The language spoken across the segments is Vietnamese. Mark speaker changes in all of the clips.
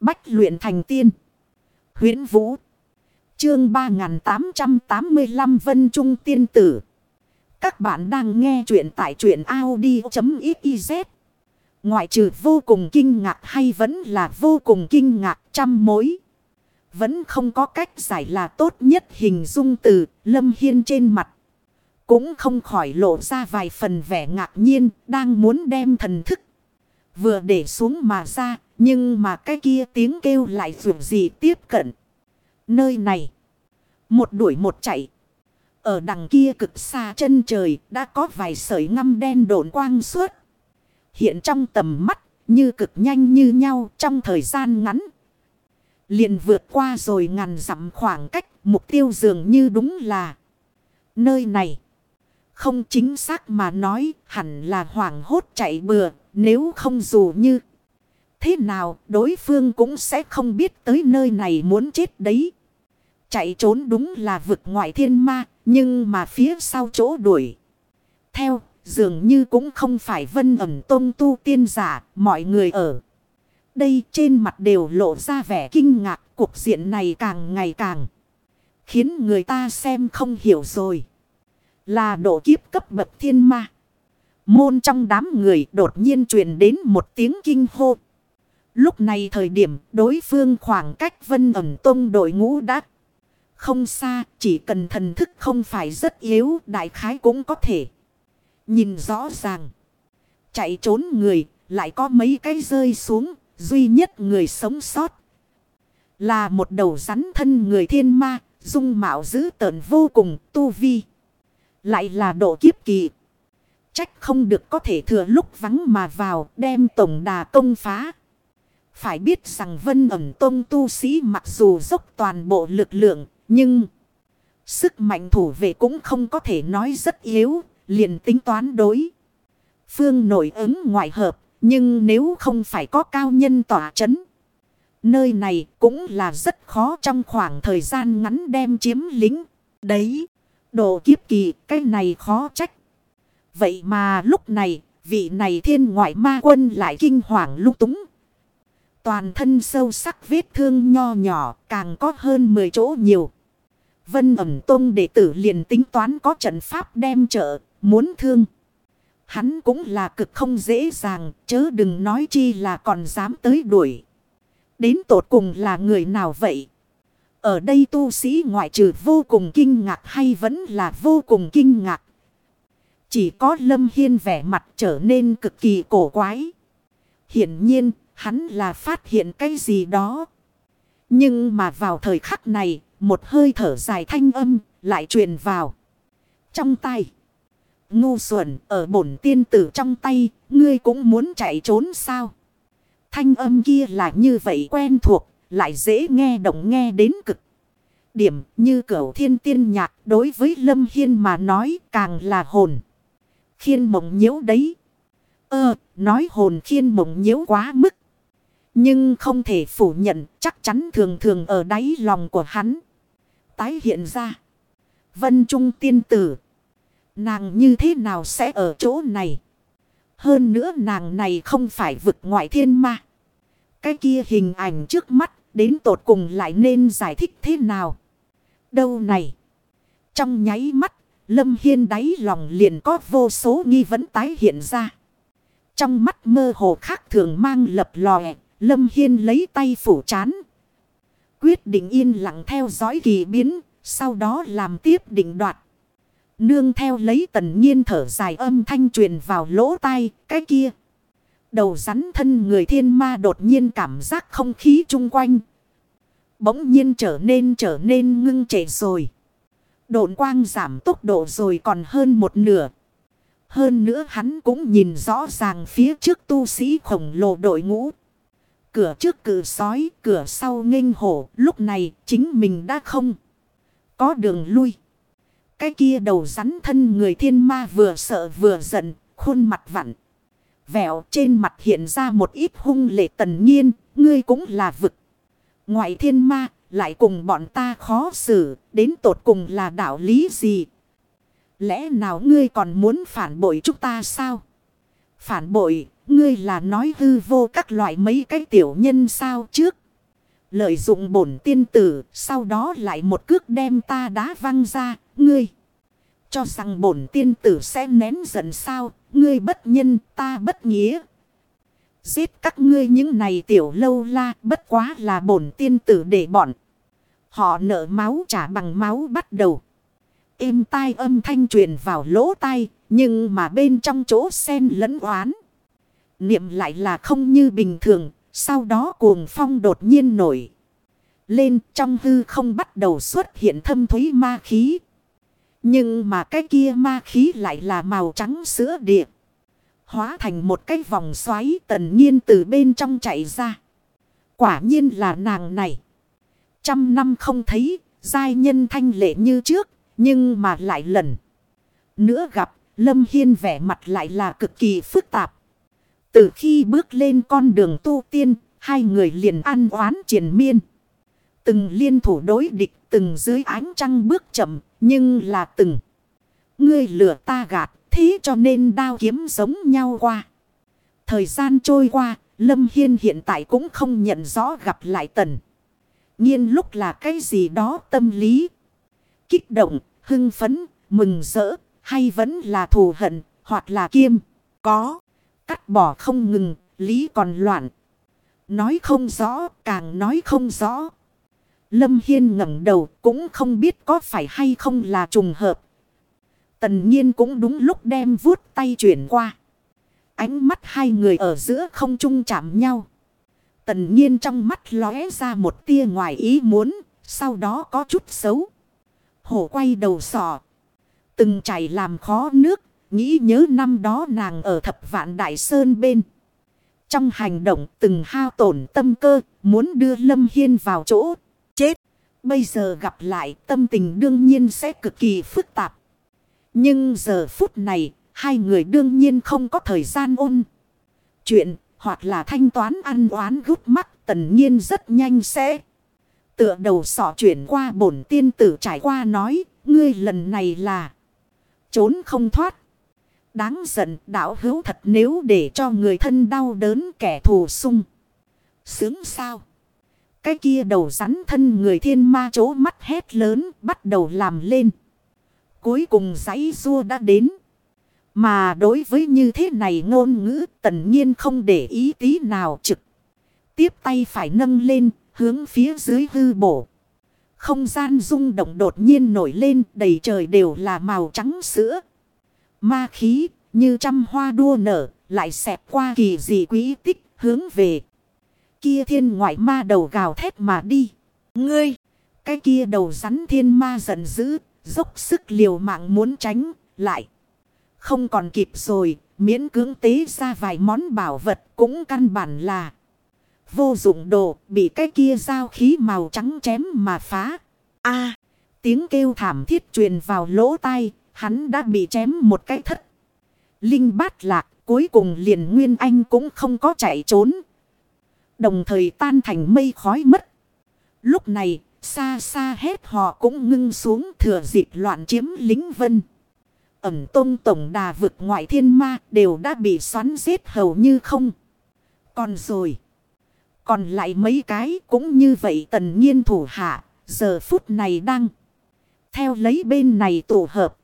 Speaker 1: Bách luyện thành tiên. huyễn Vũ. Chương 3885 Vân Trung Tiên Tử. Các bạn đang nghe truyện tại truyện Audi.xyz. Ngoại trừ vô cùng kinh ngạc hay vẫn là vô cùng kinh ngạc trăm mối. Vẫn không có cách giải là tốt nhất hình dung từ Lâm Hiên trên mặt. Cũng không khỏi lộ ra vài phần vẻ ngạc nhiên đang muốn đem thần thức. Vừa để xuống mà ra nhưng mà cái kia tiếng kêu lại dù gì tiếp cận. Nơi này. Một đuổi một chạy. Ở đằng kia cực xa chân trời đã có vài sợi ngăm đen độn quang suốt. Hiện trong tầm mắt, như cực nhanh như nhau trong thời gian ngắn. Liền vượt qua rồi ngàn dặm khoảng cách, mục tiêu dường như đúng là nơi này. Không chính xác mà nói, hẳn là hoảng hốt chạy bừa, nếu không dù như thế nào đối phương cũng sẽ không biết tới nơi này muốn chết đấy. Chạy trốn đúng là vực ngoại thiên ma, nhưng mà phía sau chỗ đuổi. Theo, dường như cũng không phải vân ẩm tôn tu tiên giả, mọi người ở. Đây trên mặt đều lộ ra vẻ kinh ngạc, cuộc diện này càng ngày càng. Khiến người ta xem không hiểu rồi. Là độ kiếp cấp bậc thiên ma. Môn trong đám người đột nhiên truyền đến một tiếng kinh hô. Lúc này thời điểm, đối phương khoảng cách vân ẩm tông đội ngũ đã không xa. Chỉ cần thần thức không phải rất yếu, đại khái cũng có thể. Nhìn rõ ràng. Chạy trốn người, lại có mấy cái rơi xuống. Duy nhất người sống sót. Là một đầu rắn thân người thiên ma. Dung mạo dữ tợn vô cùng, tu vi. Lại là độ kiếp kỳ. Trách không được có thể thừa lúc vắng mà vào, đem tổng đà công phá. Phải biết rằng vân ẩm tông tu sĩ mặc dù dốc toàn bộ lực lượng, nhưng sức mạnh thủ vệ cũng không có thể nói rất yếu, liền tính toán đối. Phương nổi ứng ngoại hợp, nhưng nếu không phải có cao nhân tỏa chấn. Nơi này cũng là rất khó trong khoảng thời gian ngắn đem chiếm lính. Đấy, độ kiếp kỳ, cái này khó trách. Vậy mà lúc này, vị này thiên ngoại ma quân lại kinh hoàng lúc túng. Toàn thân sâu sắc vết thương nho nhỏ càng có hơn 10 chỗ nhiều. Vân ẩm tông đệ tử liền tính toán có trận pháp đem trợ, muốn thương. Hắn cũng là cực không dễ dàng, chớ đừng nói chi là còn dám tới đuổi. Đến tột cùng là người nào vậy? Ở đây tu sĩ ngoại trừ vô cùng kinh ngạc hay vẫn là vô cùng kinh ngạc. Chỉ có Lâm Hiên vẻ mặt trở nên cực kỳ cổ quái. Hiển nhiên, hắn là phát hiện cái gì đó. Nhưng mà vào thời khắc này, một hơi thở dài thanh âm lại truyền vào. Trong tay. Ngu xuẩn ở bổn tiên tử trong tay, ngươi cũng muốn chạy trốn sao? Thanh âm kia là như vậy quen thuộc, lại dễ nghe động nghe đến cực. Điểm như cửu thiên tiên nhạc đối với Lâm Hiên mà nói càng là hồn. Khiên mộng nhiễu đấy. Ơ, nói hồn khiên mộng nhiễu quá mức. Nhưng không thể phủ nhận chắc chắn thường thường ở đáy lòng của hắn. Tái hiện ra. Vân Trung tiên tử. Nàng như thế nào sẽ ở chỗ này? Hơn nữa nàng này không phải vực ngoại thiên ma. Cái kia hình ảnh trước mắt đến tột cùng lại nên giải thích thế nào? Đâu này? Trong nháy mắt, Lâm Hiên đáy lòng liền có vô số nghi vấn tái hiện ra. Trong mắt mơ hồ khác thường mang lập lòe, Lâm Hiên lấy tay phủ chán. Quyết định yên lặng theo dõi kỳ biến, sau đó làm tiếp định đoạt. Nương theo lấy tần nhiên thở dài âm thanh truyền vào lỗ tai, cái kia. Đầu rắn thân người thiên ma đột nhiên cảm giác không khí chung quanh. Bỗng nhiên trở nên trở nên ngưng trệ rồi. Độn quang giảm tốc độ rồi còn hơn một nửa. Hơn nữa hắn cũng nhìn rõ ràng phía trước tu sĩ khổng lồ đội ngũ. Cửa trước cử sói, cửa sau nghênh hổ, lúc này chính mình đã không có đường lui. Cái kia đầu rắn thân người thiên ma vừa sợ vừa giận, khuôn mặt vặn. Vẹo trên mặt hiện ra một ít hung lệ tần nhiên, ngươi cũng là vực. Ngoại thiên ma, lại cùng bọn ta khó xử, đến tột cùng là đạo lý gì? Lẽ nào ngươi còn muốn phản bội chúng ta sao? Phản bội, ngươi là nói hư vô các loại mấy cái tiểu nhân sao trước? Lợi dụng bổn tiên tử, sau đó lại một cước đem ta đá văng ra, ngươi. Cho rằng bổn tiên tử sẽ nén giận sao, ngươi bất nhân, ta bất nghĩa. Giết các ngươi những này tiểu lâu la, bất quá là bổn tiên tử để bọn. Họ nợ máu trả bằng máu bắt đầu. Êm tai âm thanh truyền vào lỗ tai, nhưng mà bên trong chỗ sen lẫn oán. Niệm lại là không như bình thường, sau đó cuồng phong đột nhiên nổi. Lên trong hư không bắt đầu xuất hiện thâm thúy ma khí. Nhưng mà cái kia ma khí lại là màu trắng sữa địa. Hóa thành một cái vòng xoáy tần nhiên từ bên trong chạy ra. Quả nhiên là nàng này. Trăm năm không thấy, giai nhân thanh lệ như trước, nhưng mà lại lần. Nữa gặp, Lâm Hiên vẻ mặt lại là cực kỳ phức tạp. Từ khi bước lên con đường tu tiên, hai người liền ăn oán triền miên. Từng liên thủ đối địch, từng dưới ánh trăng bước chậm, nhưng là từng. Ngươi lửa ta gạt, thế cho nên đao kiếm giống nhau qua. Thời gian trôi qua, Lâm Hiên hiện tại cũng không nhận rõ gặp lại tần. nhiên lúc là cái gì đó tâm lý. Kích động, hưng phấn, mừng rỡ, hay vẫn là thù hận, hoặc là kiêm. Có, cắt bỏ không ngừng, lý còn loạn. Nói không rõ, càng nói không rõ. Lâm Hiên ngẩng đầu cũng không biết có phải hay không là trùng hợp. Tần nhiên cũng đúng lúc đem vuốt tay chuyển qua. Ánh mắt hai người ở giữa không trung chạm nhau. Tần nhiên trong mắt lóe ra một tia ngoài ý muốn, sau đó có chút xấu. Hổ quay đầu sò. Từng chảy làm khó nước, nghĩ nhớ năm đó nàng ở thập vạn đại sơn bên. Trong hành động từng hao tổn tâm cơ, muốn đưa Lâm Hiên vào chỗ, chết. Bây giờ gặp lại tâm tình đương nhiên sẽ cực kỳ phức tạp. Nhưng giờ phút này, hai người đương nhiên không có thời gian ôn. Chuyện, hoặc là thanh toán ăn oán gút mắt tần nhiên rất nhanh sẽ. Tựa đầu sọ chuyển qua bổn tiên tử trải qua nói, ngươi lần này là trốn không thoát. Đáng giận, đạo hữu thật nếu để cho người thân đau đớn kẻ thù sung. Sướng sao? Cái kia đầu rắn thân người thiên ma chố mắt hét lớn, bắt đầu làm lên. Cuối cùng giấy rua đã đến. Mà đối với như thế này ngôn ngữ, tần nhiên không để ý tí nào trực. Tiếp tay phải nâng lên, hướng phía dưới hư bổ. Không gian rung động đột nhiên nổi lên đầy trời đều là màu trắng sữa. Ma khí như trăm hoa đua nở lại xẹp qua kỳ dị quý tích hướng về. Kia thiên ngoại ma đầu gào thét mà đi. Ngươi! Cái kia đầu rắn thiên ma giận dữ Dốc sức liều mạng muốn tránh, lại. Không còn kịp rồi, miễn cưỡng tế ra vài món bảo vật cũng căn bản là. Vô dụng đồ, bị cái kia dao khí màu trắng chém mà phá. a tiếng kêu thảm thiết truyền vào lỗ tai, hắn đã bị chém một cái thất. Linh bát lạc, cuối cùng liền Nguyên Anh cũng không có chạy trốn. Đồng thời tan thành mây khói mất. Lúc này, Xa xa hết họ cũng ngưng xuống thừa dịp loạn chiếm lính vân. Ẩm tôn tổng đà vực ngoại thiên ma đều đã bị xoắn giết hầu như không. Còn rồi. Còn lại mấy cái cũng như vậy tần nhiên thủ hạ. Giờ phút này đang. Theo lấy bên này tổ hợp.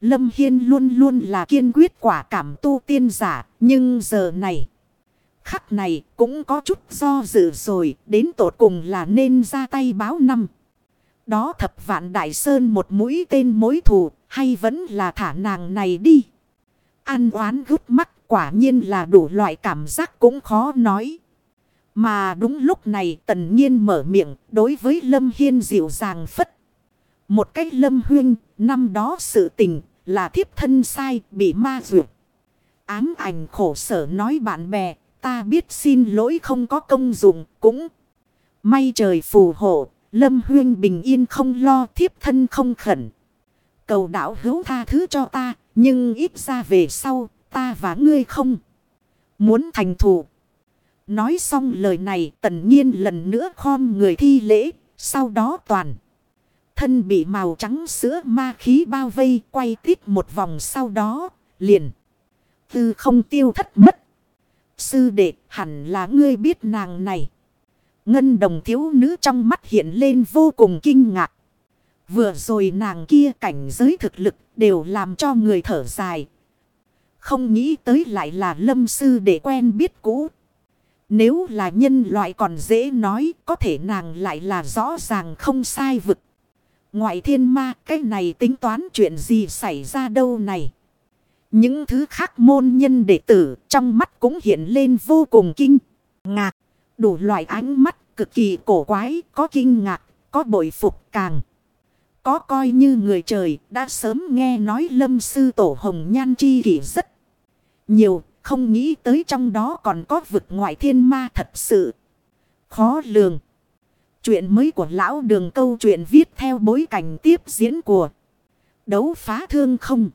Speaker 1: Lâm Hiên luôn luôn là kiên quyết quả cảm tu tiên giả. Nhưng giờ này khắc này cũng có chút do dự rồi, đến tột cùng là nên ra tay báo năm. Đó thập vạn đại sơn một mũi tên mối thù, hay vẫn là thả nàng này đi. Ăn oán gút mắt quả nhiên là đủ loại cảm giác cũng khó nói. Mà đúng lúc này tần nhiên mở miệng đối với Lâm Hiên dịu dàng phất. Một cách Lâm Huyên, năm đó sự tình là thiếp thân sai bị ma duyệt. Ám ảnh khổ sở nói bạn bè Ta biết xin lỗi không có công dụng cũng. May trời phù hộ. Lâm huyên bình yên không lo thiếp thân không khẩn. Cầu đảo hữu tha thứ cho ta. Nhưng ít ra về sau ta và ngươi không. Muốn thành thủ Nói xong lời này, tần nhiên lần nữa khom người thi lễ. Sau đó toàn. Thân bị màu trắng sữa ma khí bao vây, quay tít một vòng sau đó, liền. Tư không tiêu thất mất. Sư đệ, hẳn là ngươi biết nàng này. Ngân đồng thiếu nữ trong mắt hiện lên vô cùng kinh ngạc. Vừa rồi nàng kia cảnh giới thực lực đều làm cho người thở dài. Không nghĩ tới lại là lâm sư để quen biết cũ. Nếu là nhân loại còn dễ nói có thể nàng lại là rõ ràng không sai vực. Ngoại thiên ma cái này tính toán chuyện gì xảy ra đâu này. Những thứ khác môn nhân đệ tử trong mắt cũng hiện lên vô cùng kinh ngạc. Đủ loại ánh mắt cực kỳ cổ quái, có kinh ngạc, có bội phục càng. Có coi như người trời đã sớm nghe nói lâm sư tổ hồng nhan chi kỷ rất nhiều, không nghĩ tới trong đó còn có vực ngoại thiên ma thật sự. Khó lường. Chuyện mới của lão đường câu chuyện viết theo bối cảnh tiếp diễn của đấu phá thương không.